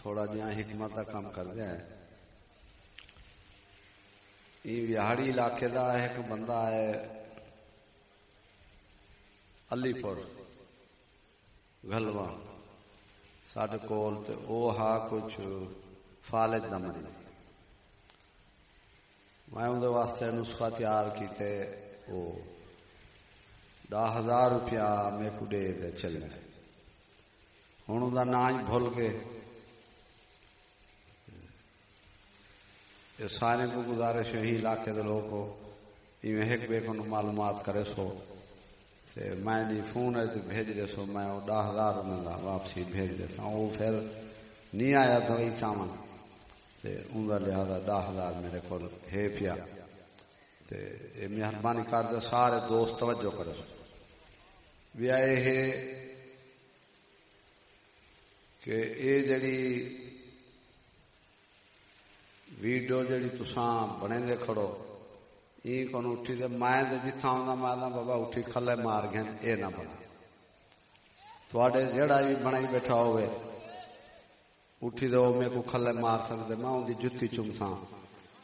تھوڑا جہا حکمت کا کام کر دیا ہے۔ یہ وہاڑی علاقے دا ایک بندہ ہے، علی پور گلوا سڈے کول وہ ہا کچھ فالج کا مریض۔ میں اندر واسطے نسخہ تیار کیتے وہ دہ ہزار روپیہ میرے کو دے دے چلے۔ ہوں وہ نام بھول کے سارے کو گزارش یہی علاقے کے لوگ ایک بے کو معلومات کرے سو۔ میں فون ہے تو بھیج دے سو۔ میں وہ دہ ہزار واپسی بھیج دیتا وہ پھر نہیں آیا تو وہی چاون ان کا لہٰذا دہ ہزار میرے کو ہے پیا۔ مہربانی کر دے سارے دوست توجہ کرے سو۔ بھی آئے ہے کہ اے جڑی ویڈیو جڑی تساں بنے دے کھڑو ای کون اٹھی دے میں دے جتھا ہوندا میں بابا اٹھی کھلے مار گئے اے نہ بنا تواڈے جڑا بھی بنائی بیٹھا ہوئے اٹھی دے او میں کو کھلے مار سکدے میں اون دی جُتی چمساں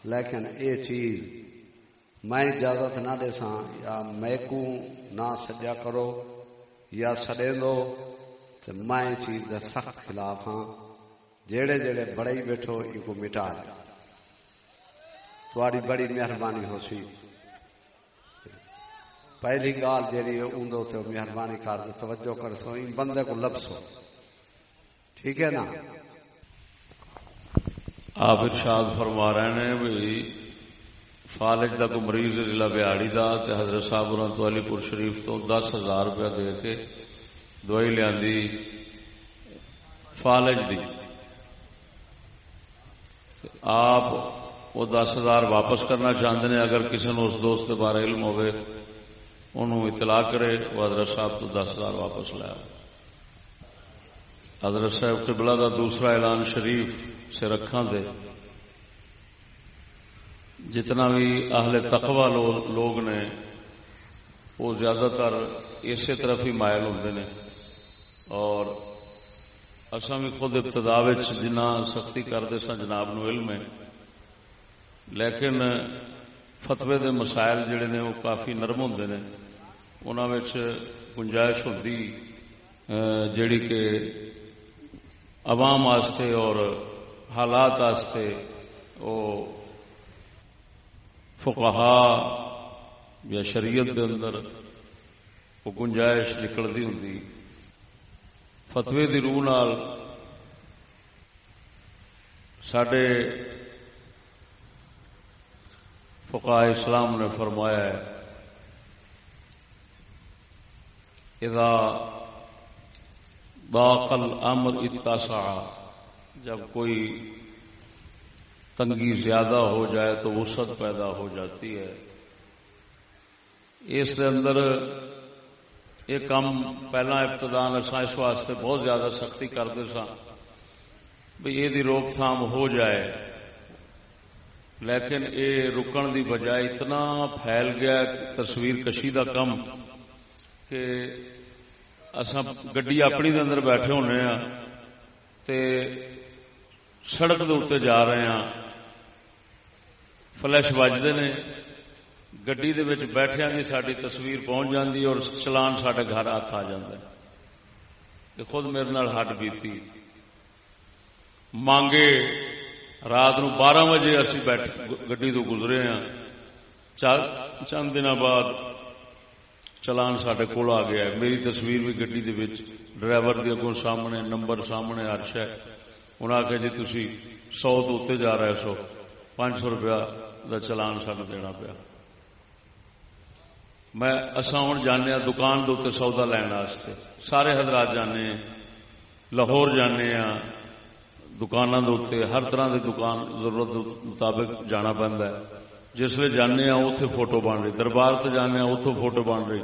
لیکن اے چیز میں اجازت نہ دے ساں یا میں کو نہ سجا کرو یا سڑے دو تو میں چیز دے سخت خلاف ہاں جیڑے جیڑے بڑے ہی بیٹھو ان کو مٹا دیا تھوڑی بڑی مہربانی ہو سی۔ پہلی گال جیڑی اندو تے مہربانی کر دے، توجہ کر، سو ان بندے کو لبسو۔ ٹھیک ہے نا؟ آپ ارشاد فرما رہے ہیں بھی فالج کا کوئی مریض ضلع بہاڑی کا حضرت صاحب تو علی پور شریف تو دس ہزار روپیہ دے کے دوائی لیا فالج دی۔ آپ وہ دس ہزار واپس کرنا چاہتے ہیں، اگر کسی نے اس دوست کے بارے علم ہوئے، انہوں اطلاع کرے، وہ حضرت صاحب تو دس ہزار واپس لیا حضرت صاحب قبلہ کا دوسرا اعلان شریف سے رکھا دے۔ جتنا بھی اہل تقوی لوگ نے، وہ زیادہ تر اسی طرف ہی مائل ہوتے ہیں اور اصا بھی خود ابتدا جنا سختی کرتے سا جناب نو علم ہے۔ لیکن فتوے دے مسائل جڑے نے وہ کافی نرم ہوں نے انہوں گنجائش ہوتی جیڑی کہ عوام واسطے اور حالات واسطے وہ فقہا یا شریعت دے اندر وہ گنجائش نکلتی ہوں فتوی کی روح نال سڈے فقا اسلام نے فرمایا ہے، اذا داقل امر اتسا جب کوئی تنگی زیادہ ہو جائے تو وسعت پیدا ہو جاتی ہے۔ اس اندر یہ کام پہلا ابتدان اصا اس واسطے بہت زیادہ سختی کرتے سا بھائی یہ روک تھام ہو جائے۔ لیکن یہ رکن دی بجائے اتنا پھیل گیا تصویر کشی کا کم کہ اصا گڈی اپنی دے اندر بیٹھے ہونے ہاں تے سڑک دے اتنے جا رہے ہیں فلش بجتے نے گڈی بیٹھیا کی ساری تصویر پہنچ جاتی اور چلان سڈے گھر ہاتھ آ جا خود میرے نال ہٹ بیتی مانگے رات نو بارہ بجے اسی بیٹھ گڈی تو گزرے ہاں چند دن بعد چلان سڈے کول آ گیا میری تصویر بھی گڈی ڈرائیور اگوں سامنے نمبر سامنے ارش ہے انہیں آخیا جی تھی سو تو جا رہے سو پانچ سو روپیہ دا چلان سان دینا پیا میں اصا ہوں جانے دکان دے سودا لین واسطے سارے حضرات جانے لاہور جانے ہاں دکانوں دے ہر طرح کی دکان ضرورت مطابق جانا پہنتا ہے جسے جانے اتے فوٹو بن رہی دربار سے جانے اتو فوٹو بن رہی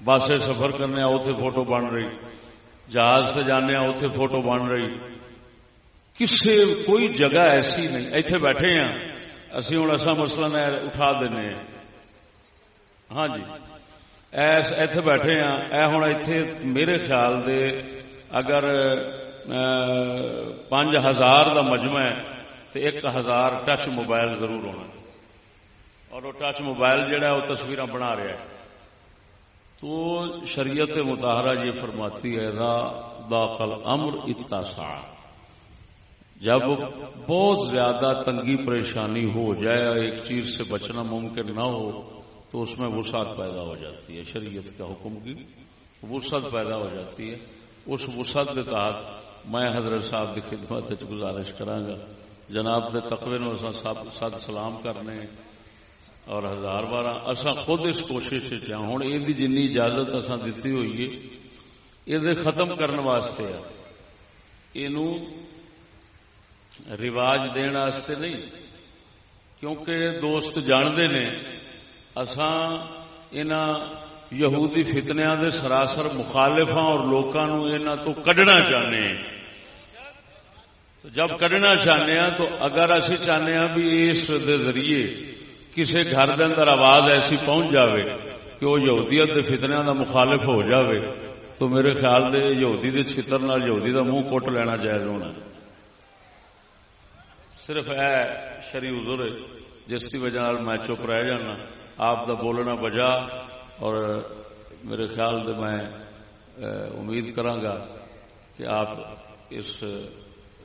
بس سفر کرنے اتے فوٹو بن رہی جہاز سے جانے اتے فوٹو بن رہی کسی کوئی جگہ ایسی نہیں ایتھے بیٹھے ہیں اسی ہوں ایسا مسئلہ نہ اٹھا دینے ہاں جی ایس ایتھے بیٹھے ہیں اے ہوں ایتھے میرے خیال دے اگر پانچ ہزار کا مجمع ہے تو ایک ہزار ٹچ موبائل ضرور ہونا اور وہ ٹچ موبائل جہا وہ تصویر بنا رہا ہے۔ تو شریعت متحرہ یہ فرماتی ہے داخل امر اتاسا جب بہت زیادہ تنگی پریشانی ہو جائے ایک چیز سے بچنا ممکن نہ ہو، تو اس میں وسعت پیدا ہو جاتی ہے۔ شریعت کا حکم کی وسعت پیدا ہو جاتی ہے۔ اس وسعت کے تحت میں حضرت صاحب کی خدمت گزارش کرا گا۔ جناب کے تقوی نو سد سلام کرنے اور ہزار بارہ اصا خود اس کوشش ہوں یہ جن اجازت اصا دیتی ہوئی ہے۔ یہ ختم کرنے واسطے یہ رواج دن نہیں، کیونکہ دوست جانتے نے۔ اسان ان یہودی فتنیا دے سراسر مخالفا اور لوگوں تو کڈنا چاہنے جب کڈنا چاہنے ہاں تو اگر اسی چاہنے ہاں بھی اس دے ذریعے کسی گھر دے اندر آواز ایسی پہنچ جاوے کہ وہ یہودیت دے فتنیا دا مخالف ہو جاوے، تو میرے خیال دے یہودی دے چھتر نال یہودی دا منہ کوٹ لینا جائز ہونا۔ صرف اے شری حضور، جس کی وجہ میں چپ رہ جانا، آپ دا بولنا بجا، اور میرے خیال سے میں امید گا کہ آپ اس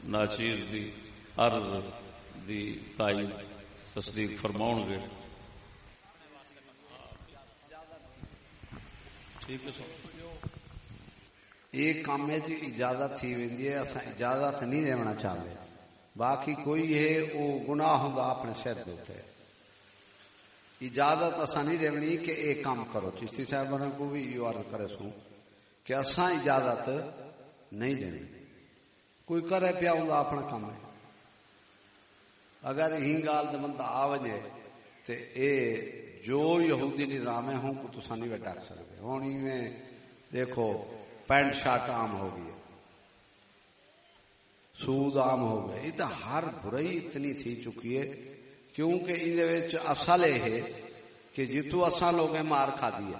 ناچیز دی عرض دی تائی تصدیق فرماؤ گے یہ کام اجازت تھی وی ہے اجازت نہیں دینا چاہتے۔ باقی کوئی ہے، وہ گناہ ہوں اپنے سر دے اجازت اصا نہیں دینی کہ ایک کام کرو۔ چیشتی صاحب کو بھی یہ عرض کرے سو کہ اصا اجازت نہیں دینی کوئی کرے پیا ہوں اپنا کام ہے۔ اگر ہی گال دے بندہ آ وجے تے اے جو یہودی نظام ہے، ہوں کو تو نہیں ڈر سکتے ہوں میں دیکھو، پینٹ شرٹ عام ہو گئی سود عام ہو گئے یہ تو ہر برائی اتنی تھی چکی ہے، کیونکہ یہ اصل یہ ہے کہ جتو اصا لوگ مار کھا دیا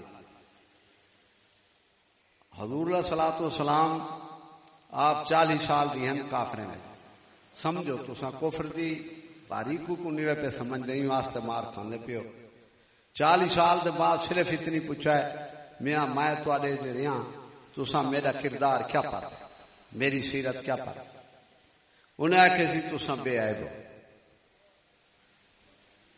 حضور اللہ سلاۃ والسلام آپ چالیس سال دی ہیں کافرے میں۔ سمجھو تو کفر دی باریکو کو نیوے پہ سمجھ نہیں، واسطے مار کھانے پیو۔ چالیس سال دے بعد صرف اتنی پوچھا ہے، میاں، میں تو آدھے دے رہا تو سا میرا کردار کیا پاتا میری سیرت کیا پاتا انہیں آخر سی تو سا بے آئے بو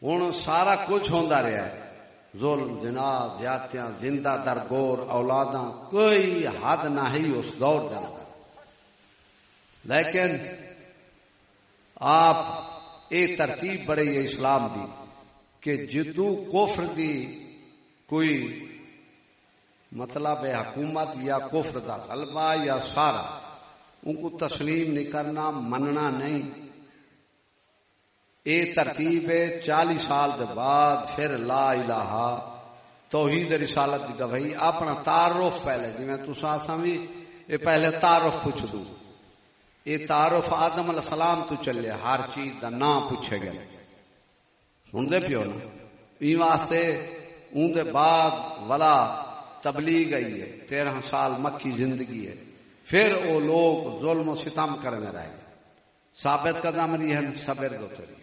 ہوں سارا کچھ ہوتا رہا ہے۔ ظلم، جنا جاتیاں زندہ در گور اولادا کوئی حد نہ ہی اس دور دن لیکن آپ یہ ترتیب بڑے یہ اسلام دی کہ جدو کوفر دی کوئی مطلب ہے حکومت یا کوفر دا غلبہ یا سارا، ان کو تسلیم نہیں کرنا، مننا نہیں۔ اے ترتیب ہے چالی سال دے بعد پھر لا الہ، توحید رسالت دی گواہی، اپنا تعارف پہلے جی میں تو ساتھ بھی یہ پہلے تعارف پوچھ دوں۔ یہ تعارف آدم علیہ السلام تو چلے، ہر چیز دا نام پوچھے گئے۔ سن دے پیو نا؟ این واسطے اون دے بعد ولا تبلیغ گئی ہے، تیرہ سال مکی زندگی ہے۔ پھر وہ لوگ ظلم و ستم کرنے رہے ثابت قدم رہی ہے، صبر دو تری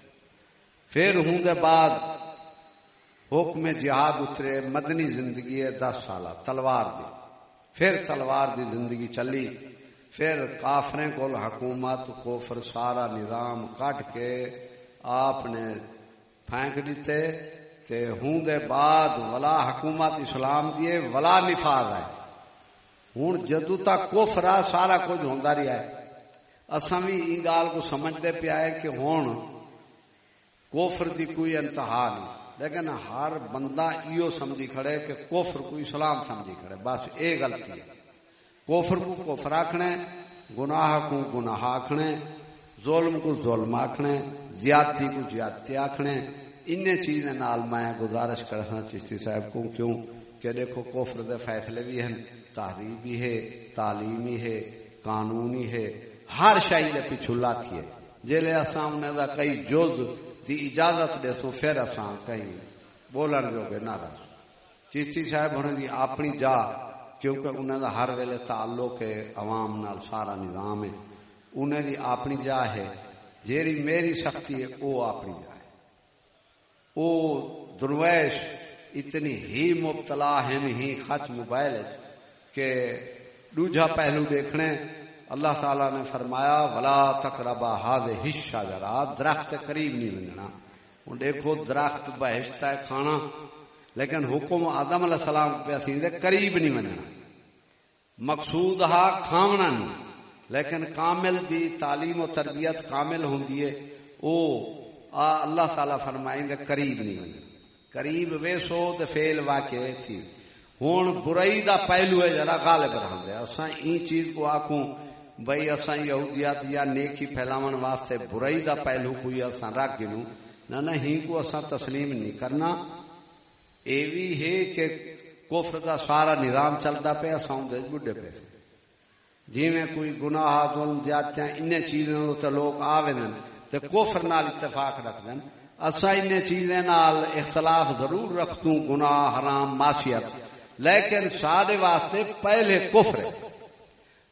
پھر ہوں دے بعد حکم جہاد اترے، مدنی زندگی ہے، دس سال تلوار دی۔ پھر تلوار دی زندگی چلی۔ پھر کافرے کو حکومت کو سارا نظام کٹ کے آپ نے پھینک دیتے، تے ہوں دے بعد ولا حکومت اسلام دیے ولا نفاذ ہے ہوں جدو تک کوفرا سارا کچھ ہوتا رہا ہے۔ اصا بھی ان گال کو سمجھتے پیا ہے کہ ہوں کوفر دی کوئی انتہا نہیں۔ لیکن ہر بندہ ایو سمجھی کھڑے کہ کوفر کو اسلام سمجھی کھڑے، بس اے غلطی ہے۔ کوفر کو کوفر آکھنے گناہ کو گناہ آکھنے ظلم کو ظلم آکھنے زیادتی کو زیادتی آکھنے ان چیزیں نال میں گزارش کرنا چشتی صاحب کو، کیوں؟ کہ دیکھو کوفر دے فیصلے بھی ہیں تحریبی ہے تعلیمی ہے قانونی ہے۔ ہر شاہی دے پچھلا تھی ہے۔ جیلے اسام دا کئی جز دی اجازت دے سو، پھر اساں کہیں بولن جو گے ناراض۔ چشتی صاحب ہونے دی اپنی جا کیونکہ انہوں دا ہر ویلے تعلق ہے عوام نال سارا نظام ہے۔ انہیں دی اپنی جا ہے۔ جیری میری سختی ہے وہ اپنی جا ہے۔ او درویش اتنی ہی مبتلا ہیں ہی خچ موبائل کہ دوجا پہلو دیکھنے اللہ تعالی نے فرمایا، ولا تقربا ہاد حصہ درخت قریب نہیں بننا۔ ہوں دیکھو، درخت بہشت ہے، کھانا۔ لیکن حکم آدم علیہ السلام پہ سی قریب نہیں بننا مقصود ہا کھاونا نہیں لیکن کامل دی تعلیم و تربیت کامل ہوں او اللہ تعالی فرمائیں گے قریب نہیں بننا قریب وے سو تو فیل واقع تھی۔ ہوں برائی دا پہلو ہے جرا غالب رہا اساں این چیز کو آکھوں بھائی اساں یہودیات یا نیکی پھیلاون واسطے برائی دا پہلو کوئی اساں رکھ گنو نہ نہ ہی کو اساں تسلیم نہیں کرنا۔ اے ہے کہ کفر دا سارا نظام چلدا پیا اساں دے بڈھے پے جی میں کوئی گناہ ظلم زیادتیاں ان چیزاں تے لوگ آویں تے کفر نال اتفاق رکھ دین اساں ان چیزیں نال اختلاف ضرور رکھتوں گناہ حرام معصیت لیکن سارے واسطے پہلے کفر ہے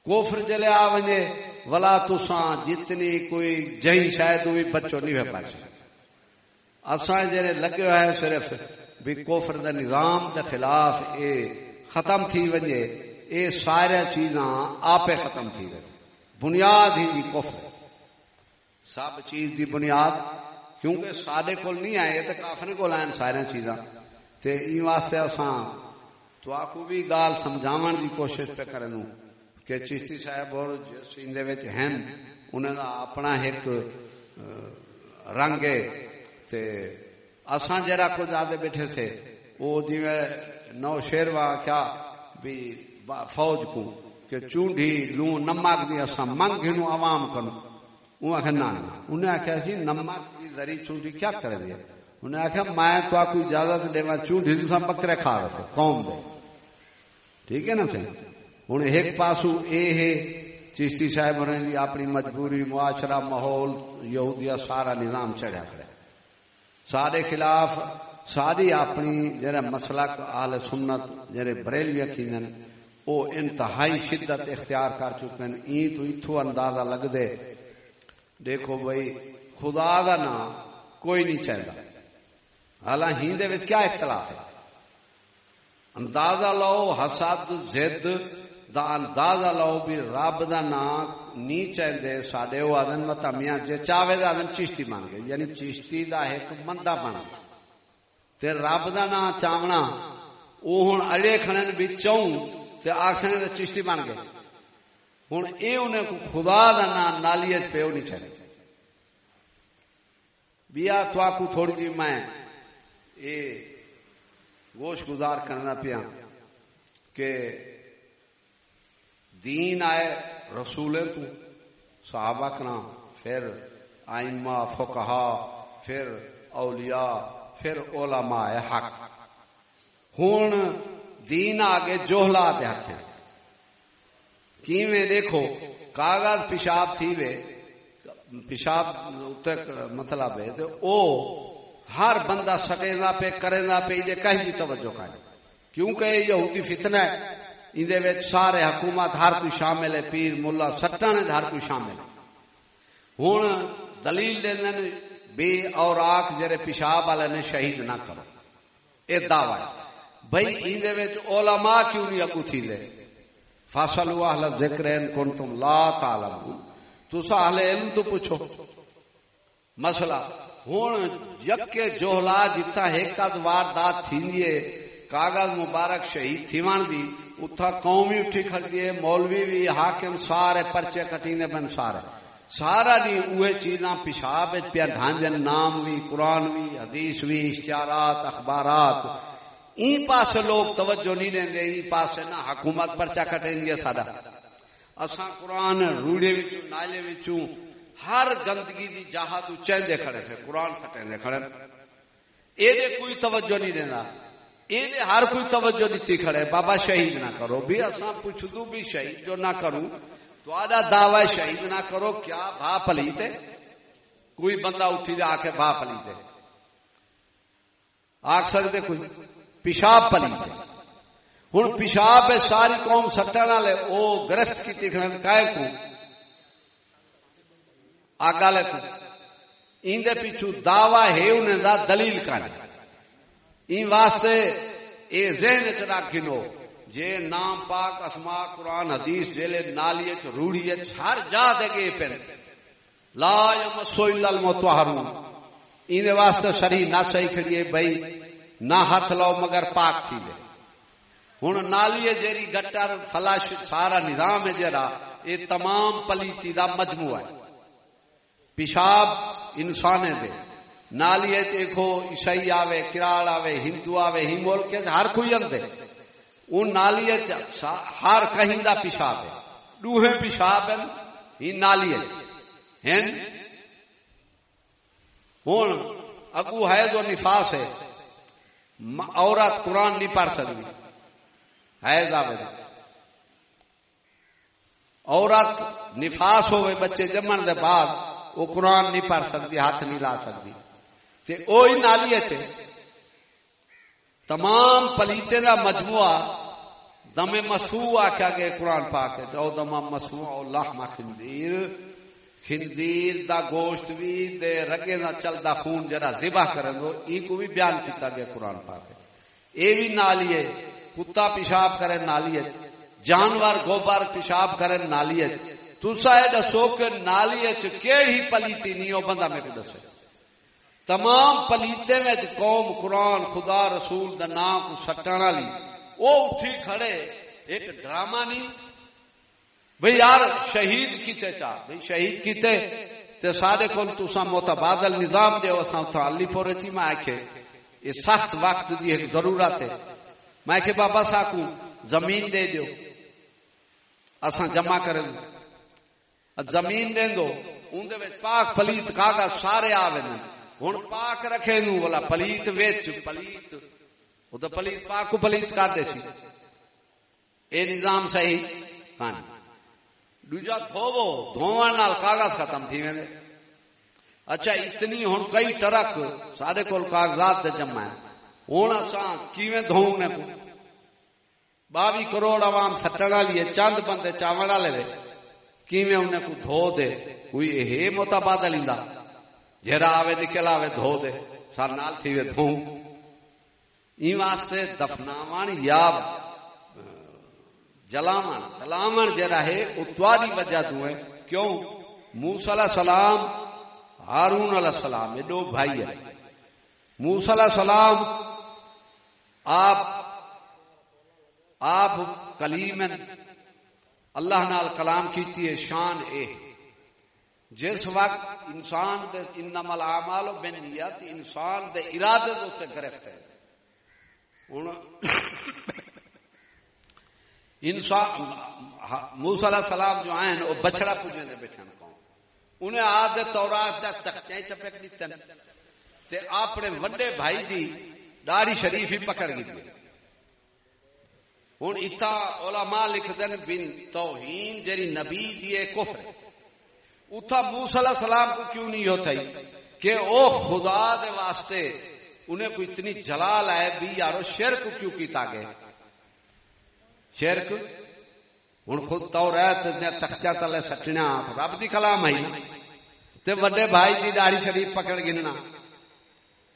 کوفر چلے آ ونجے ولا تساں جتنی کوئی جہی شاید بھی بچو نہیں ہے پاس اساں جڑے لگے ہوئے صرف بھی کوفر دا نظام دے خلاف اے ختم تھی ونجے اے سارے چیزاں آپے ختم تھی وے بنیاد ہی دی کفر۔ سب چیز دی بنیاد، کیونکہ سارے کول نہیں آئے تے کافر کول آئے سارے چیزاں۔ تے ای واسطے اساں تو آکو بھی گال سمجھاون دی کوشش پہ کرنوں کہ چشتی صاحب اور سیندے وچ ہیں انہاں دا اپنا ایک رنگ ہے۔ تے اساں جڑا کو زیادہ بیٹھے تھے وہ جویں نو شیروا کیا بھی فوج کو کہ چونڈی لوں نمک دی اساں منگ نو عوام کنو وہ آخر نہ انہیں آخیا سی نمک دی ذری چونڈی کیا کرے دیا انہیں آخیا میں تو کو اجازت دیوا چونڈی تو بکرے کھا رہے تھے، قوم دے۔ ٹھیک ہے نا پھر؟ ہوں ایک پاسو اے ہے، چشتی صاحب ہونے دی اپنی مجبوری، معاشرہ، ماحول یہودیا سارا نظام چڑھا کرے سارے خلاف ساری اپنی جڑا مسلک آل سنت جڑے بریلوی اکیندن او انتہائی شدت اختیار کر چکے ہیں۔ این تو اتھو اندازہ لگ دے۔ دیکھو بھائی، خدا دا نام کوئی نہیں چاہتا۔ حالانکہ ہندے وچ کیا اختلاف ہے؟ اندازہ لو حسد زد دا اندازہ لو بھی رب دا نام نہیں چاہتے سڈے وہ آدن متا میاں جی چاہے دا آدن چشتی بن گئے یعنی چشتی دا ایک بندہ بن گیا تے رب دا نام چاہنا وہ ہوں اڑے کھڑن بھی تے آخنے دا چشتی بن گئے ہوں اے انہیں کو خدا دا نام نالیت پہ نہیں چاہتے بیا تو آکو تھوڑی جی میں اے گوش گزار کرنا پیا کہ دین آئے رسول تو صحابہ کرام پھر آئمہ، فقہا، پھر اولیاء، پھر علماء حق۔ ہون دین آگے جوہلا دے ہاتھ ہیں کیویں دیکھو، کاغذ پیشاب تھی وے، پیشاب تک مطلب ہے تو او ہر بندہ سٹے پہ کرے پہ یہ کہیں توجہ کرے کیونکہ یہودی فتنہ ہے۔ اندر سارے حکومت ہر کوئی شامل ہے، پیر، ملا سٹا نے ہر کوئی شامل ہے۔ ہوں دلیل دین بے اور آخ جڑے پیشاب والے نے شہید نہ کرو۔ یہ دعوی بھائی اندر علماء کیوں نہیں اگو تھی لے فصل اہل ذکر کن تم لا تعلم تسا اہل علم تو پوچھو۔ مسئلہ ہوں یکے جوہلا جتا ایک واردات تھی کاغذ مبارک شہید تھی وان دی اتھا قومی اٹھی کھڑی ہے مولوی بھی، حاکم سارے پرچے کٹینے بن سارے۔ سارا نہیں اوے چیزاں پیشاب پیا ڈھانجن نام بھی قرآن بھی حدیث بھی اشتہارات، اخبارات۔ این پاس لوگ توجہ نہیں دیں گے این پاس نہ حکومت پرچا کٹیں گے سارا اساں قرآن روڑے وچوں، نالے وچوں ہر گندگی دی جہاں تو چہندے کھڑے تھے، قرآن سٹیں دے کھڑے۔ اے دے کوئی توجہ نہیں دینا۔ ہر کوئی توجہ دیتی کھڑے بابا شہید نہ کرو بھی اصا پوچھ دوں بھی شہید جو نہ کروں تو آدھا دعوی شہید نہ کرو کیا بھا پلی تے کوئی بندہ اٹھی دے آ کے بھا پلی تے آخ سکتے کوئی پیشاب پلی تے ہوں پیشاب ساری قوم سٹن والے وہ گرفت کی کھڑے کائے کو آگا لے اندے پیچھو دعویٰ ہے انہیں دا دلیل کرنے این واسطے اے ذہن چ رکھنو جے نام پاک اسما قرآن، حدیث، جیلے نالی چ روڑی چ ہر جا دے گے پن۔ لا یمسو الا المطهرون این واسطے شری نہ صحیح کھڑیے بھائی نہ ہاتھ لو مگر پاک تھی دے ہن نالی جیری گٹر، فلاش، سارا نظام ہے جڑا اے تمام پلیتی دا مجموعہ ہے۔ پیشاب انسان دے۔ نالی دیکھو عیسائی آوے کراڑ آوے ہندو آوے ہی ملک ہر کوئی اندے ان نالی ہر کہیں دا پیشاب ہے ڈوہے پیشاب ہیں ہی نالی ہیں ہوں اگو ہے جو نفاس ہے عورت قرآن نہیں پڑھ سکتی ہے عورت نفاس ہوئے بچے جمن دے بعد وہ قرآن نہیں پڑھ سکتی ہاتھ نہیں لا سکتی تے اوہی نالی چ تمام پلیتے دا مجموعہ دم مسو آخیا گیا قرآن پاک او دم مسو او خندیر خندیر دا گوشت بھی دے رگے دا چلدا خون جڑا ذبح کرن دو ای کو بھی بیان کیتا گیا قرآن پاک اے بھی نالی ہے، کتا پیشاب کرے نالی ہے، جانور گوبر پیشاب کرے نالی ہے۔ تسا اے دسو کہ نالی چ کیڑی پلیتی نہیں، او بندہ میرے دسے۔ تمام پلیتے میں قوم، قرآن، خدا، رسول دا نام کو سٹن والی۔ وہ اٹھی کھڑے، ایک ڈرامہ نہیں۔ بھئی یار، شہید کیتے چاہ بھئی شہید کیتے؟ تے سارے کو تسا متبادل نظام دے اساں تو علی پورے تھی میں آکھے، یہ سخت وقت دی ایک ضرورت ہے۔ میں کہ بابا ساکو زمین دے دیو۔ اساں جمع کریں زمین دے دو۔ ان دے وچ پاک پلیت کاغذ سارے آوے ہوں پاک رکھے نو بولا پلیت ویچ پلیت وہ تو پلیت پاک کو پلیت کر دے سی. اے نظام صحیح؟ ہاں جی. دوجا دھوو دھوان نال کاغذ ختم تھی ویندے اچھا اتنی ہن کئی ٹرک سارے کول کاغذات تے جمع ہے ہن اساں کیویں دھوؤں نے کو؟ باوی کروڑ عوام سٹن والی ہے، چند بندے چاول والے کیویں انہیں کو دھو دے؟ کوئی اے متبادل لیندا جہرا آوے نکل آوے دھو دے، سر نال تھی وے دھو این واسطے دفناوان یا جلاون جلاون جہرا ہے اتواری وجہ تو ہے۔ کیوں؟ موسی علیہ السلام، ہارون علیہ السلام یہ دو بھائی ہیں موسی علیہ السلام، آپ آپ کلیم اللہ نال کلام کیتی ہے، شان اے۔ جس وقت انسان دے انما الاعمال بالنیات انسان دے ارادے دے تے گرفت ہے۔ ہن انسان، موسی علیہ السلام جو آئے وہ بچڑا پوجے دے بیٹھن کو انہیں آد تورات دا تختے چپک دتن تے اپنے وڈے بھائی دی داڑھی شریف ہی پکڑ گئی۔ ہن اتا علماء لکھ دین بن توہین جری نبی دی کفر ہے۔ اتھا موس علیہ السلام کو کیوں نہیں ہوتا ہی؟ کہ او خدا دے واسطے انہیں کوئی اتنی جلال ہے بھی یارو، شرک کیوں کیتا گئے شرک؟ ہوں خود تو ریت تختیا تلے سٹنا، رب دی کلام ہے تے وڈے بھائی دی داڑھی شریف پکڑ گننا۔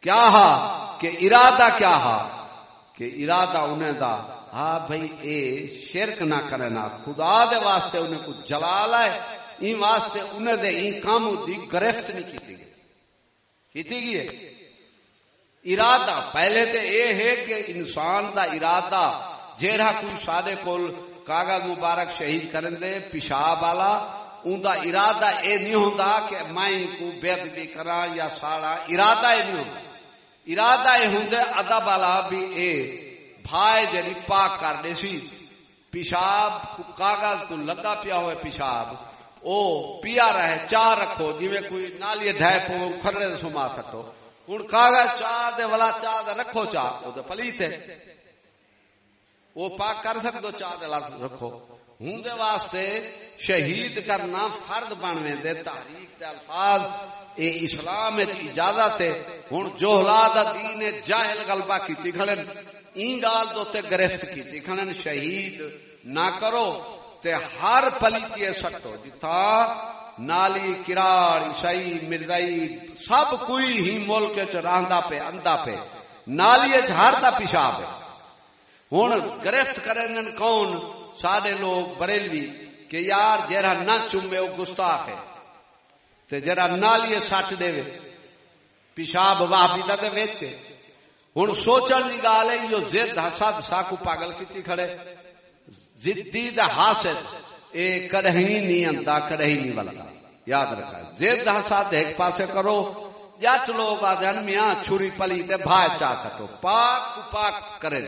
کیا ہا؟ کہ ارادہ کیا ہا؟ کہ ارادہ انہیں دا۔ ہاں بھائی، اے شرک نہ کرنا خدا دے واسطے انہیں کچھ جلال ہے این واسطے انہیں دے این کام دی گرفت نہیں کیتی گئی۔ کیتی گئی ارادہ، پہلے تے اے ہے کہ انسان دا ارادہ جیڑا کوئی سادے کول کاغذ مبارک شہید کرن دے، پیشاب والا ان دا ارادہ اے نہیں ہوندا کہ میں کو بے ادبی کرا یا ساڑا، ارادہ اے نہیں ہوندا۔ ارادہ اے ہوندے ادب والا بھی اے بھائی جڑی پاک کر دے پیا او پیا رہے چاہ رکھو جی کوئی نالی ڈھے پو، کھرے سما سکو ہوں کاغذ چاہ دے والا چاہ دے رکھو چاہ وہ تو پلیت ہے۔ وہ پاک کر سکو چاہ دے رکھو۔ ہوں دے واسطے شہید کرنا فرد بنوے دے تحریک تے الفاظ۔ اے اسلام اجازت ہے۔ ہوں جو اولاد دین جاہل غلبہ کیتی کھڑن۔ این گال دو تے گرفت کیتی کھڑن، شہید نہ کرو۔ تے ہر پلیتی سٹو جتا نالی، کراڑ، عیسائی مردائی سب کوئی ہی ملک چ چاہتا پہ اندا پہ نالی ہر دا پیشاب ہے۔ ہوں گرفت کریں کون؟ سارے لوگ بریلوی، کہ یار جرا نہ چومے وہ گستاخ ہے۔ تے جرا نالی سٹ دے وے۔ پیشاب واہ پیتا دے ویچے۔ ہوں سوچن کی گال ہے جو زد حسد، ساکو پاگل کی کھڑے۔ زدی دا حاصل، اے کدہی نہیں انتا کدہی نہیں بلتا یاد رکھا زد حسد ایک پاسے کرو، جٹ لوگ آدھے میاں چھری پلی تے بھائی چاہ سکو پاک پاک کرے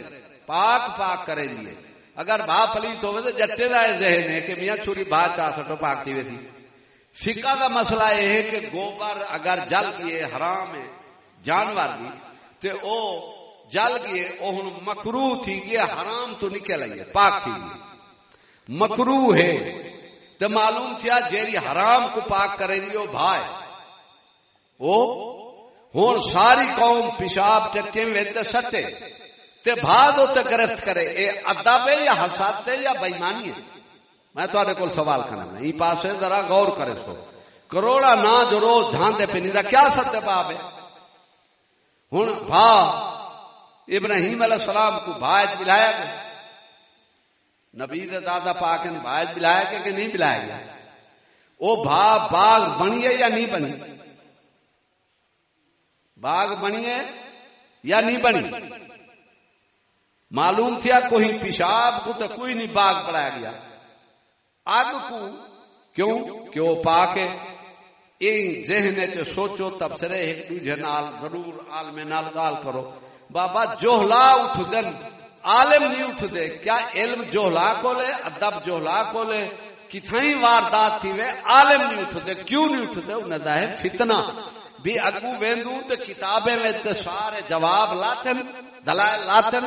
پاک پاک کرے لیے۔ اگر با پلیت ہوئے تو جٹے دا ذہن ہے کہ میاں چھری با چاہ سٹو پاک تھی ویسی۔ فقہ دا مسئلہ یہ ہے کہ گوبر اگر جل گئے حرام ہے، جانور بھی تے او جل گئے او ہن مکرو تھی گیا، حرام تو نکل آئیے پاک تھی گئے مکرو ہے۔ تے معلوم تھیا جیری حرام کو پاک کرے لیو بھائی۔ او ہن ساری قوم پیشاب چٹے میں تے سٹے۔ تے بعد تے گرفت کرے، اے ادب ہے یا حسد ہے یا بےمانی ہے؟ میں تھوڑے کول سوال کرنا ای پاسے ذرا غور کرے سو۔ کروڑا نہ جو روز دھان دے پنی دا کیا ستیہ باب ہے؟ ہن بھا ابراہیم علیہ السلام کو بھاج بلایا گیا۔ نبی دادا پاک نے بلایا کہ, کہ نہیں بلایا گیا؟ او بھا باغ بنی ہے یا نہیں بنی؟ باغ بنی ہے یا نہیں بنی؟ معلوم تھیا کوئی پیشاب کو تو کوئی نہیں باغ بڑھایا گیا۔ اگ کو کیوں؟ کیوں پاک ذہن چ سوچو تبصرے ایک دوجے نال ضرور عالم نال گال کرو۔ بابا جوہلا اٹھ دن عالم نہیں اٹھ دے کیا علم جوہلا کو لے ادب جوہلا کو لے کتھائی واردات تھی وے عالم نہیں اٹھ دے کیوں نہیں اٹھ دے انہیں دا ہے فتنہ۔ بھی اگو ویندو تے کتابیں میں تے سارے جواب لاتن دلائل لاتن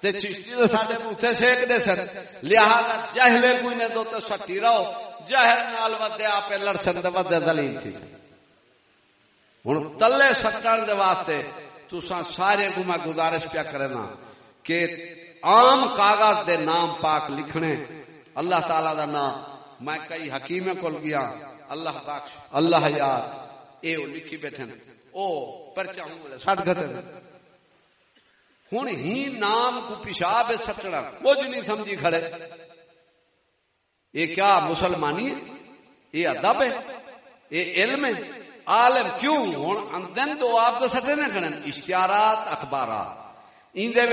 تے چشتی تو سارے بوتے سیک دے سن۔ لہذا جہلے کوئی نے دو تے سٹی رہو۔ جہل نال ودے آپ لڑ سن دے ودے دلیل تھی۔ ہن تلے سٹن دے واسطے تساں سارے کو میں گزارش پیا کرنا کہ عام کاغذ دے نام پاک لکھنے، اللہ تعالی دا نام۔ میں کئی حکیم کول گیا، اللہ بخش اللہ یار، اے لکھی بیٹھے او پرچا ہوں سٹ گھتے ہوں ہی نام کو پیشاب سچنا کچھ نہیں سمجھی کھڑے۔ یہ کیا مسلمانی ہے؟ یہ ادب ہے؟ یہ علم ہے؟ عالم کیوں؟ ہوں اندن تو آپ تو سٹے نہ کھڑے اشتہارات، اخبارات۔ اندر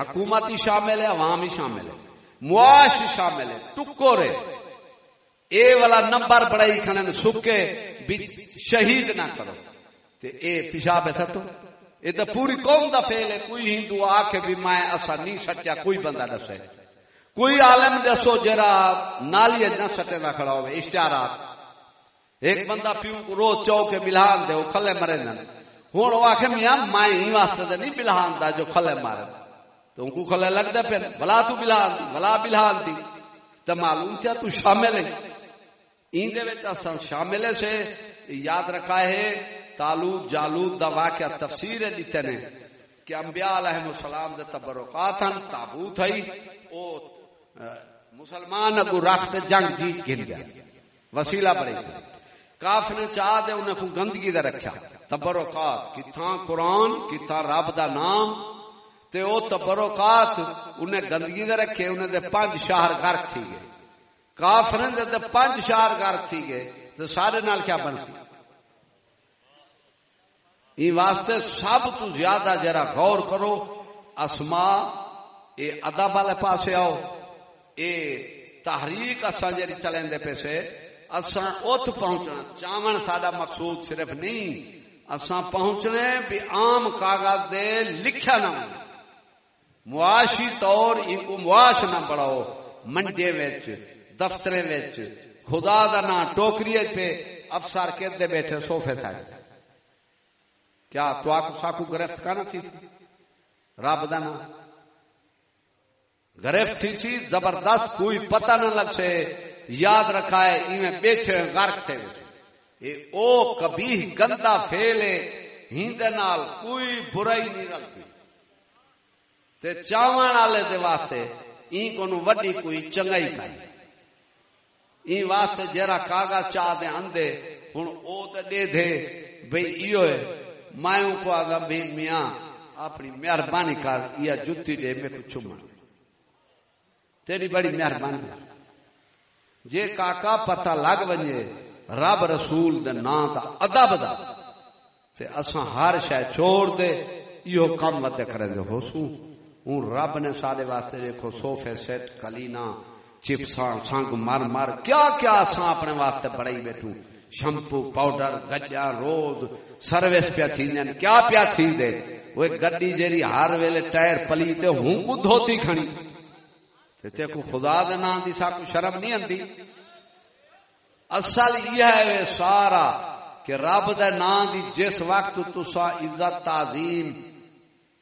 حکومتی شامل ہے، عوامی شامل ہے۔ معاش شامل ہے۔ ٹکورے اے والا نمبر بڑائی کھڑے سکے شہید نہ کرو۔ تے اے پیشاب ہے سٹو۔ یہ تو پوری قوم دا فیل ہے۔ کوئی ہندو آ کے بھی میں اصا نہیں سچا، کوئی بندہ دسے۔ کوئی عالم دسو جرا نالی نہ سٹے نہ کھڑا ہوئے۔ اشتہارات۔ ایک بندہ پیو کو روز چوکے بلہان دے، وہ کھلے مرے نہ ہوں وہ آخ میاں، میں ہی واسطے دے نہیں بلہان دا جو کھلے مارے۔ تو ان کو کھلے لگ دے پھر۔ بلا تو بلہان دی بلا بلہان دی۔ تو معلوم کیا تو شامل ہے۔ این دے وچ شامل سے یاد رکھا ہے تالوت جالوت دا واقعہ تفسیر دیتے نے۔ کہ انبیاء علیہ السلام دے تبرکات ہیں تابوت ہے او مسلمان اگو رخت جنگ جیت گن گیا وسیلہ بڑے کافر چاہ دے انہیں کو گندگی دے رکھا تبرکات، کتھاں قرآن، کتھاں رب دا نام۔ تے او تبرکات انہیں گندگی دے رکھے، انہیں دے پانچ شہر گھر تھی گئے۔ کافر دے دے پانچ شہر گھر تھی گئے۔ تو سارے نال کیا بن سکتے این واسطے سب تو زیادہ جرا غور کرو اسما اے ادب والے پاس آؤ۔ اے تحریک اصا جی چلیں دے پیسے اصا ات پہنچنا۔ چاون سڈا مقصود صرف نہیں۔ اصا پہنچنے بھی عام کاغذ دے لکھا نہ معاشی طور ان کو معاش نہ بڑھاؤ منڈے وچ، دفترے وچ۔ خدا دا نا ٹوکری پہ افسر کے بیٹھے سوفے تھا کیا تو آکو ساکو گرفت کرنا تھی؟ رب دا دانا گرفت تھی سی، زبردست، کوئی پتہ نہ لگ سے، یاد رکھا ہے ایویں بیٹھے غرق تھے۔ اے او کبھی گندا فیلے ہند نال کوئی برائی نہیں رکھتی۔ تے چاون والے دے واسطے این کو وڈی کوئی چنگائی کر۔ این واسطے جرا کاغذ چاہ دے اندے ہن او تے دے دے۔ بھئی ایو ہے میں کو آگا بھی میاں، اپنی مہربانی کر یا جُتی دے میں کو چومن تیری بڑی مہربانی جے کاکا پتہ لگ ونجے، رب رسول دے نام دا ادب دا، تے اساں ہر شے چھوڑ دے ایو کم وت کرے دے، ہو سو۔ ہوں رب نے سارے واسطے دیکھو سوفے سیٹ، کلینا، چپساں، سنگ مر مر، کیا کیا اساں اپنے واسطے بڑائی بیٹھو۔ شمپو، پاؤڈر گجا رود سروس پیا تھی کیا پیا تھی دے وہ گڈی جیری ہر ویلے ٹائر پلی تے ہوں کو دھوتی کھڑی؟ تے کو خدا دے نام دی سا کو شرم نہیں آندی؟ اصل یہ ہے سارا کہ رب دے نام دی جس وقت تسا عزت، تعظیم،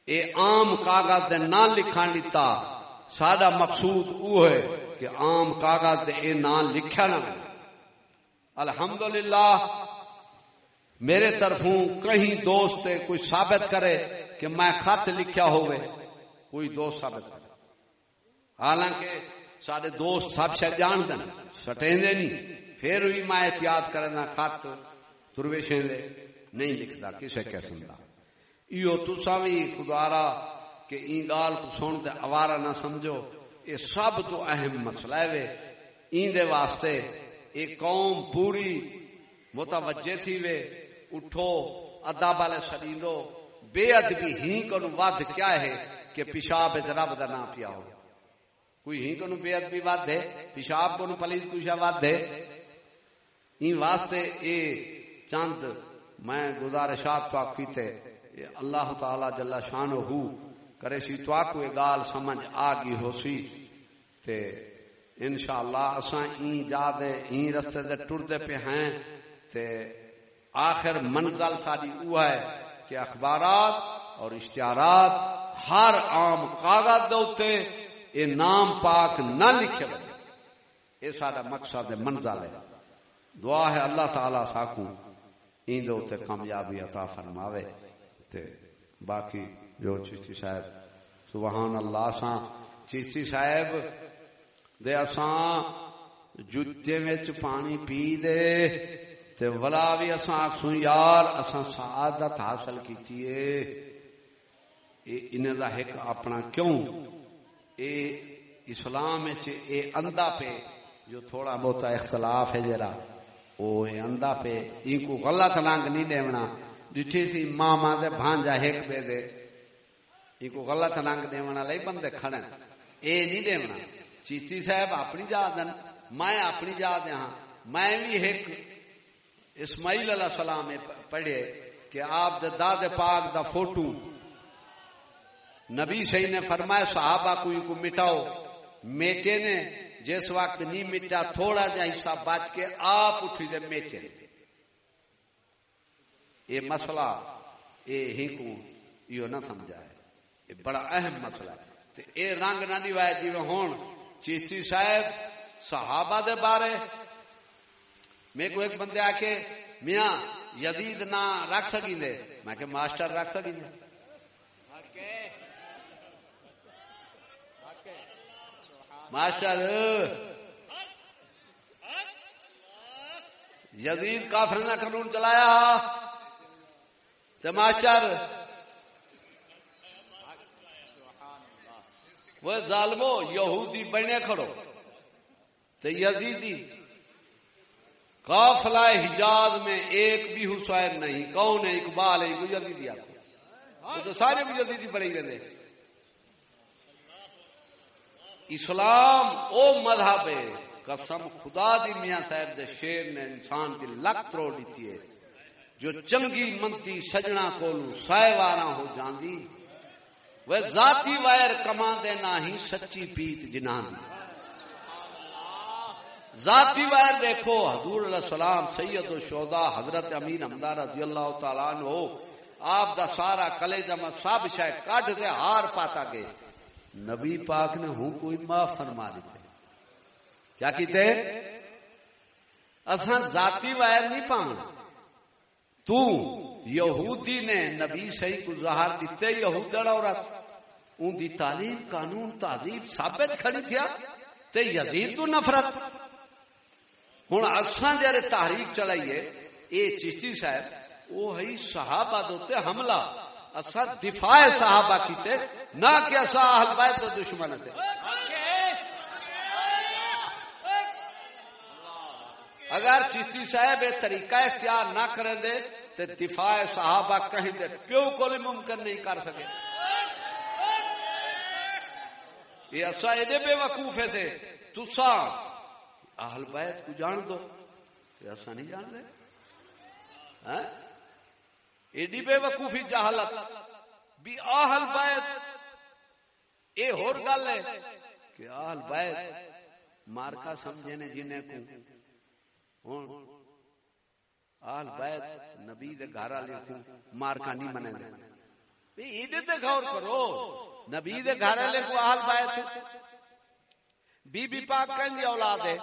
اے عام کاغذ دے نام لکھن لیتا سارا مقصود او ہے کہ عام کاغذ دے اے نام لکھا نہ الحمدللہ، میرے طرفوں کہیں دوست کوئی ثابت کرے کہ میں خط لکھیا ہوئے کوئی دوست ثابت کرے۔ حالانکہ سارے دوست سب شاید جان دیں سٹیں دے نہیں۔ پھر بھی میں احتیاط کرنا خط درویشیں دے نہیں لکھتا، کسے کہہ سنتا۔ ایو تسا بھی خدارا کہ این گال کو سن تے اوارا نہ سمجھو یہ سب تو اہم مسئلہ ہے وے۔ این دے واسطے اے قوم پوری متوجہ تھی وے۔ اٹھو، ادب والے سریندو بے ادبی ہی کو ود کیا ہے کہ پیشاب رب دا نام پیا ہو۔ کوئی ہی کو بے ادبی ود ہے، پیشاب کو پلیز کچھ ود ہے۔ این واسطے اے چند میں گزارشات تو آپ تھے اللہ تعالی جل شان ہو، کرے سی تو کو گال سمجھ آ گئی ہو سی۔ تے انشاءاللہ اساں این جا دے این رستے دے ٹردے پہ ہیں۔ تے آخر منزل ساری وہ ہے کہ اخبارات اور اشتہارات ہر عام کاغذ دے اے نام پاک نہ لکھے بجے یہ سارا مقصد منزل ہے۔ دعا ہے اللہ تعالی ساکو این دے کامیابی عطا فرماوے۔ تے باقی جو چیشتی صاحب، سبحان اللہ سا چیشتی صاحب دے اساں جتے وچ پانی پی دے۔ تے ولا بھی اساں آکھسوں، یار، اساں سعادت حاصل کیتی ہے۔ اے انہاں دا ایک اپنا کیوں؟ اے اسلام اے اندا پہ جو تھوڑا بہت اختلاف ہے جرا او اے اندا پہ ای کو غلط لنگ نہیں دیونا۔ ڈٹھی سی ماما دے بھانجا ایک بے دے یہ کو غلط ننگ دیونا لئی بندے کھڑے اے نہیں دیونا۔ چیتی صاحب اپنی جا دن میں اپنی جا دیا ہاں۔ میں بھی ایک اسماعیل علیہ السلام پڑھے کہ آپ دے داد پاک دا فوٹو نبی صحیح نے فرمایا، صحابہ کو کو مٹاؤ۔ میٹے نے جس وقت نہیں مٹا، تھوڑا جا حصہ بچ کے آپ اٹھی دے میٹے نے۔ یہ مسئلہ یہ ہی کو یہ نہ سمجھا ہے یہ بڑا اہم مسئلہ۔ ہے تے اے رنگ نہ دیوائے جی ہون۔ چیشتی صاحب، صحابہ دے بارے۔ میں کو ایک بندے آ کے میاں یدید نہ رکھ سکی دے میں کہ ماسٹر رکھ سکی ماسٹر یزید کافر نہ قانون چلایا۔ ماسٹر وہ ظالمو، یہودی بنے کھڑو۔ تو یزیدی۔ قافلہ حجاز میں ایک بھی حسین نہیں، کون ہے؟ اقبال ہے یزیدی آپ کو تو سارے یزیدی بڑے گئے اسلام او مذہب ہے۔ قسم خدا دی میاں صاحب دے شیر نے انسان کی لک تروڑ دیتی ہے۔ جو چنگی منتی سجنا کو سائے وارا ہو جاندی، وہ ذاتی وائر کما دینا ہی سچی پیت جنان۔ ذاتی وائر دیکھو، حضور علیہ السلام، سید و شودا حضرت امین امدار رضی اللہ تعالیٰ عنہ، آپ دا سارا کلے جمع سب شاید کٹ دے ہار پاتا گئے۔ نبی پاک نے ہوں کوئی معاف فرما دیتے۔ کیا کیتے؟ اصلا ذاتی وائر نہیں پاؤں تو یہودی نے نبی صحیح کو ظاہر دیتے، یہود عورت۔ ان دی تعلیم، قانون تعلیم ثابت کھڑی تھیا تے یزید تو نفرت۔ ہوں اصا جی تحریک چلائیے یہ چیشتی صاحب وہ ہے صحابہ دوتے حملہ۔ اصا دفاع صحابہ کیتے، نہ کہ اصا اہل بیت دے دشمن تھے اگر چیشتی صاحب یہ طریقہ اختیار نہ کریں دے تو دفاع صحابہ کہیں دے پیو کو ممکن نہیں کر سکے۔ یہ اصا ایڈے بے وقوف تھے تسا اہل بیت کو جان دو۔ ایسا نہیں جان دے ہاں؟ ایڈی بے وقوفی جہالت۔ بھی آہل بیت۔ اے ہور گل ہے کہ آہل بیت مارکا سمجھے نے جنہیں کو۔ ہوں آہل بیت نبی دے گھر والے کو مارکا نہیں منے دے ایڈے تے غور کرو۔ نبی دے گھر والے کو آہل بیت۔ بی بی پاک کہیں اولاد ہے۔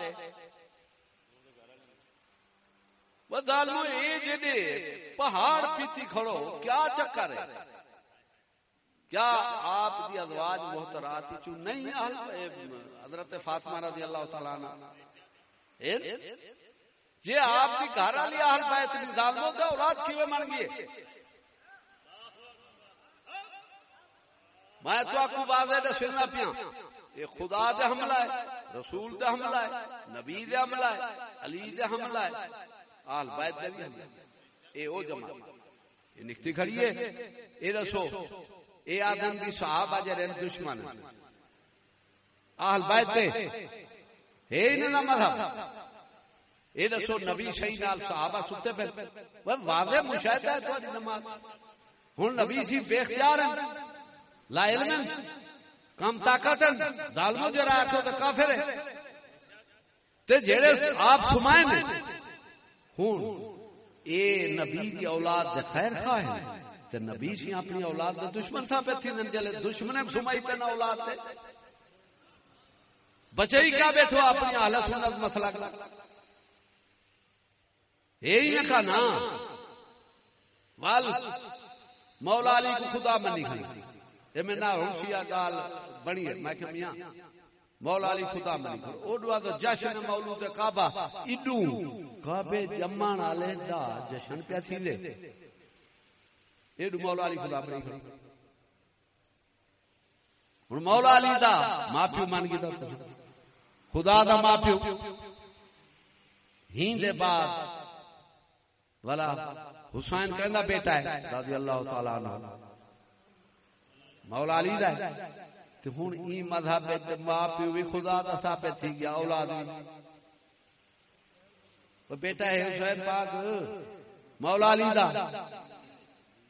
ظالمو اے جدے پہاڑ پیتی کھڑو کیا چکر ہے کیا آپ دی ازواج محترات چو نہیں حضرت فاطمہ رضی اللہ تعالی عنہ جے آپ دی گھر والی اہل بیت دی ظالموں دا اولاد کیویں بن گئی میں تو آپ کو واضح دسنا پیا یہ خدا دے حملہ ہے رسول دے حملہ ہے نبی دے حملہ ہے علی دے حملہ ہے آل بیت دے حملہ اے او جمع یہ نکتی کھڑی ہے۔ اے رسو اے آدم کی صحابہ جرین دشمن۔ آل بیت دے۔ اے انہا مذہب۔ اے رسو نبی شہید آل صحابہ ستے پہ وہ واضح مشاہدہ ہے تو نماز ہن نبی سی بے اختیار ہیں۔ لا علم کم طاقت ہیں۔ ظالمو جرا آکھو تو کافر ہے تے جڑے آپ سمائے نے ہن اے نبی دی اولاد دے خیر خواہ ہے تے نبی سی اپنی اولاد دے دشمن ثابت تھی نن جلے دشمن سمائی تے نہ اولاد تے بچئی کیا بیٹھو اپنی اہل سنت مسئلہ۔ کا یہی نہ کہا نا وال، مولا علی کو خدا منی کھائی اے میں نہ ہوں ہوشیا گال بنی ہے۔ میں کہ میاں مولا علی خدا منی کھڑ او دعا تو جشن مولود کعبہ۔ ایڈو۔ کعبے جمعن والے دا جشن پیا تھی لے۔ ایڈو مولا علی خدا منی کھڑ ہن مولا علی دا مافیو من گئی دا خدا دا مافیو ہین دے بعد والا حسین کہندا بیٹا ہے، رضی اللہ تعالی عنہ۔ مولا علی دا ہے۔ تے ہن ای مذہب تے ماں پیو بھی خدا دا ثابت تھی گیا، اولاد بھی وہ بیٹا ہے حسین پاک، مولا علی دا۔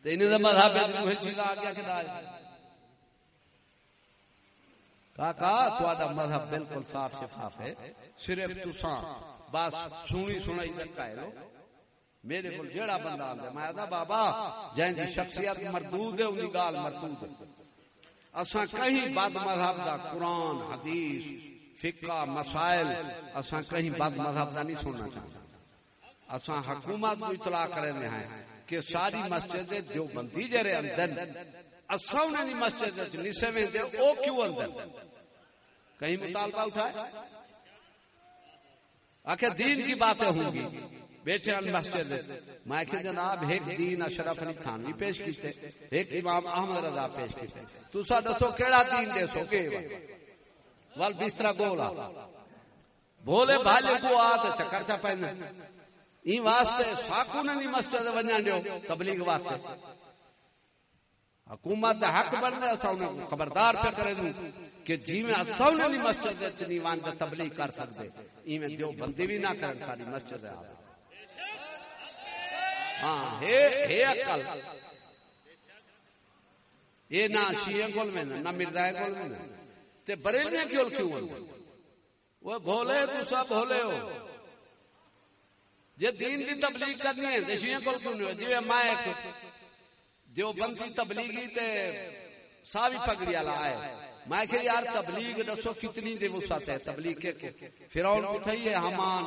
تے انہاں دا مذہب تے کوئی چیز آ گیا کدا کاکا تہاڈا مذہب بالکل صاف شفاف ہے۔ صرف تساں، بس سونی سنائی تک آئے لو۔ میرے کو جیڑا بندہ آندا میں آدا بابا جن دی شخصیت مردود ہے، اونی گال مردود ہے۔ اساں کہیں بد مذہب دا قرآن حدیث فقہ مسائل اساں کہیں بد مذہب دا نہیں سننا چاہتے اساں حکومت کو اطلاع کرنے ہیں کہ ساری مسجد جو بندی جرے اندر اساں انہیں مسجد نسے میں دے او کیوں اندر؟ کہیں مطالبہ اٹھائے؟ آخر دین کی باتیں ہوں گی۔ بیٹھے ان مسجد میں۔ کہ جناب، ایک دین اشرف علی تھانوی پیش کیتے، ایک امام احمد رضا پیش کیتے۔ تو سا دسو کیڑا دین دے سو، کے وال بستر گولا بولے بھالے کو آ تے چکر چا پہنے این واسطے ساکو نے دی مسجد ونجا دیو، تبلیغ واسطے۔ حکومت حق بننے اسا انہیں خبردار پہ کرے دوں کہ جی میں اسا انہیں مسجد اتنی وان تبلیغ کر سکتے۔ ایویں دیو بندی بھی نہ کرن، ساری مسجد ہے۔ ہاں ہے عقل۔ یہ نہ شیعہ کول میں نہ مرزا کول میں تے بریلیاں کیوں کیوں وہ بھولے تو سب بھولے ہو۔ جے دین دی تبلیغ کرنی ہے، تے شیعہ کول کیوں نہیں؟ جی میں ایک دیو بندی تبلیغی تے ساوی پگڑی والا ہے۔ میں کہ یار تبلیغ دسو کتنی دے وسعت ہے، تبلیغ کے فرعون کو تھی ہے، حمان۔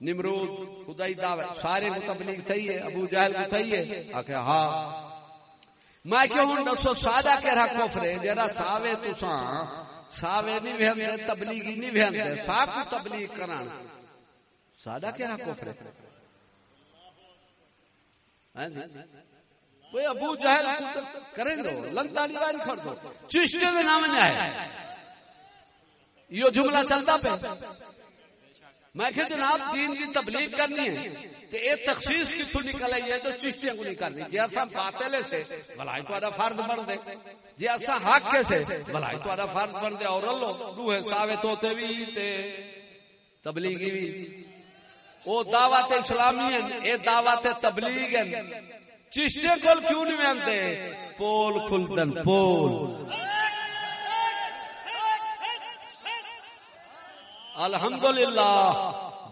نمرود خدائی دعوت سارے کو تبلیغ تھی ہے، ابو جہل کو تھی ہے آکھے ہاں۔ میں کہ ہن دسو، سادہ کہرا کفر ہے جڑا ساوے تساں، ساوے نہیں وہندے تبلیغی نہیں وہندے سا کو تبلیغ کران۔ سادہ کیا کفر ہے ہاں جی؟ وہ ابو جہل کریں دو، لنتا باری کھڑ دو۔ چشتے میں نام ہے یہ جملہ چلتا پہ میں کہ جناب دین کی تبلیغ کرنی ہے۔ کہ یہ تخصیص کتوں نکل آئی ہے تو چشتیاں کو نہیں کرنی۔ جی اصا باطل سے، بھلائی تو فرد بن دے۔ جی اصا حق سے، بھلائی تو فرد بن دے۔ اور لو روح ساوے توتے بھی تے تبلیغی بھی وہ دعوت اسلامی ہیں، اے دعوت تبلیغ ہیں۔ چشتے کول کیوں نہیں آتے پول کھلتن پول۔ الحمدللہ،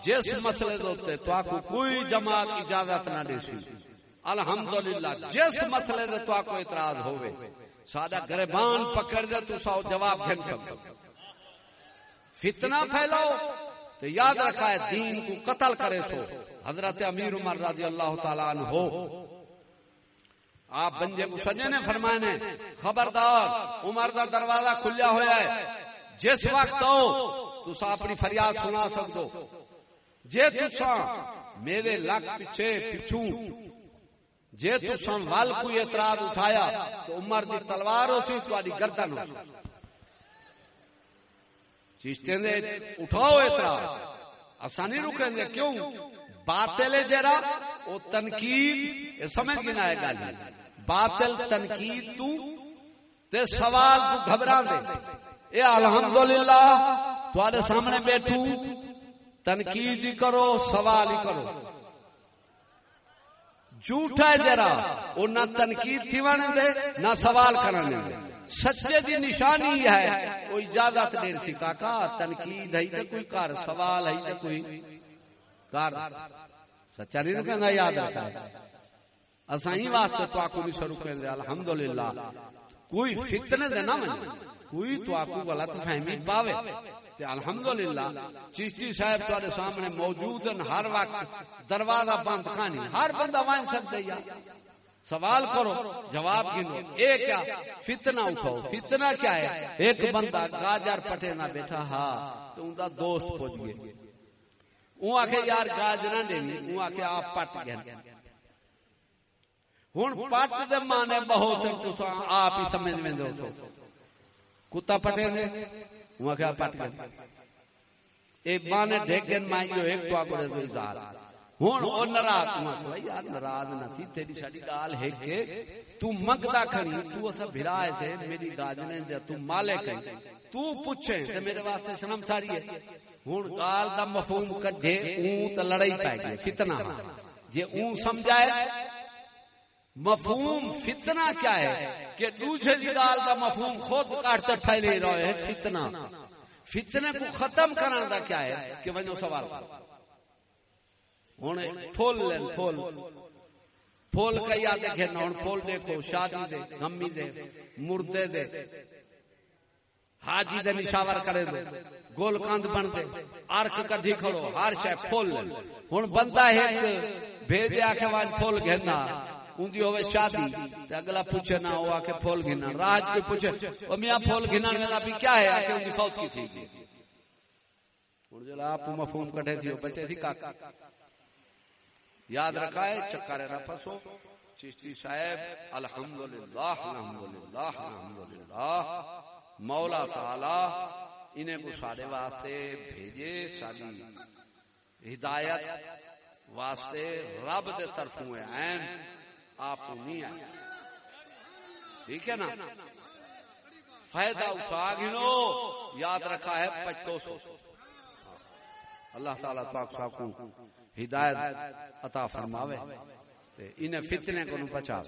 جس مسئلے دوتے تو آکو کوئی جماعت اجازت نہ دے سی۔ الحمدللہ، جس مسئلے دے تو آکو اعتراض ہوئے۔ سادہ گریبان پکڑ دے، تو ساو جواب گھن سکتا۔ فتنہ پھیلاؤ تو یاد رکھا ہے دین کو قتل کرے سو۔ حضرت امیر عمر رضی اللہ تعالیٰ عنہ۔ ہو آپ بنجے کو سجے نے فرمائے خبردار، عمر دا دروازہ کھلیا ہویا ہے۔ جس وقت ہو تسا اپنی فریاد سنا سکو جے تسا میرے لک پیچھے پچھو، جے تسا ول کوئی اعتراض اٹھایا تو عمر دی تلوار ہو سی تہاڈی گردن ہو۔ چیشتے نے اٹھاؤ اعتراض۔ اسا نہیں رکیں گے کیوں؟ باطل جرا او تنقید یہ سمجھ گنا ہے گل باطل تنقید تو تے سوال تو گھبرا دے اے الحمدللہ تھوڑے سامنے بیٹھو، تنقید ہی کرو، سوال ہی کرو۔ جھوٹا ہے جرا، وہ نہ تنقید تھی وانے دے، نہ سوال کرنے دے۔ سچے جی نشانی ہے، وہ اجازت دیر سی۔ کاکا، تنقید ہے تے کوئی کار، سوال ہے تے کوئی کار۔ سچا نہیں رکھنا یاد رکھا ہے اساں ہی واسطے تو آکو نہیں شروع کر دے، الحمدللہ۔ کوئی فتنے دے نہ من کوئی تو آکو غلط فہمی پاوے۔ الحمدللہ چیشتی صاحب تھوڑے سامنے موجود ہیں ہر وقت، دروازہ بند کھانی ہر بندہ وائن سکتے یا۔ سوال کرو، جواب گنو۔ اے کیا؟ فتنہ اٹھاؤ۔ فتنہ کیا ہے؟ ایک بندہ گاجر پٹے نہ بیٹھا ہاں تو ان کا دوست پہنچ گئے وہ آخے یار، گاجر نہ وہ آخے آپ پٹ گئے۔ ہوں پٹ دے مانے بہت آپ ہی سمجھ میں دو کتا پٹے نے؟ وہ کیا پٹ گیا اے بانے ڈھگن مائی جو ایک تو آکو دے دار ہون او نراز ہوا کہ یار نراز نہ تھی، تیری ساری گال ہے کہ تو مگدا کھڑی، تو اسا بھرائے تھے، میری گاجنے دے تو مالے کہیں تو پوچھے، تے میرے واسطے شرم ساری ہے۔ ہن گال دا مفہوم کڈے اون تے لڑائی پے گئی، فتنہ۔ جے اون سمجھائے مفہوم فتنہ کیا ہے کہ دوسرے دی گال دا مفہوم خود کاٹتے پھیلے رہے ہیں، فتنہ۔ فتنے کو ختم کرنے دا کیا ہے کہ ونجو سوال۔ ہوں پھول لین پھول۔ پھول کا یاد دیکھے نہ پھول دیکھو، شادی دے، غمی دے، مردے دے۔ حاجی دے نشاور کرے دو گول کاند بن دے۔ ارک کڈھی کھڑو، ہر شے پھول لین ہن بندہ ایک بھیجیا کہ وان پھول گھنا اندی ہوئے شادی، تے اگلا پوچھے نہ ہوا کہ پھول گھنا راج کوئی پوچھے، او میاں پھول گھنا میں بھی کیا ہے؟ کہ اندی فوت کی تھی۔ ہن جلا اپ مفہوم کٹے تھی بچے تھی کاکا۔ یاد رکھا ہے چکر نہ پھسو۔ چشتی صاحب، الحمدللہ الحمدللہ الحمدللہ۔ مولا تعالی انہیں کو سارے واسطے بھیجے ساری ہدایت واسطے رب دے طرفوں ہیں آپ نہیں آئے ٹھیک ہے نا؟ فائدہ اٹھا گنو یاد رکھا ہے پچتو سو۔ اللہ تعالیٰ پاک صاحب کو ہدایت عطا فرماوے انہیں فتنے کو بچا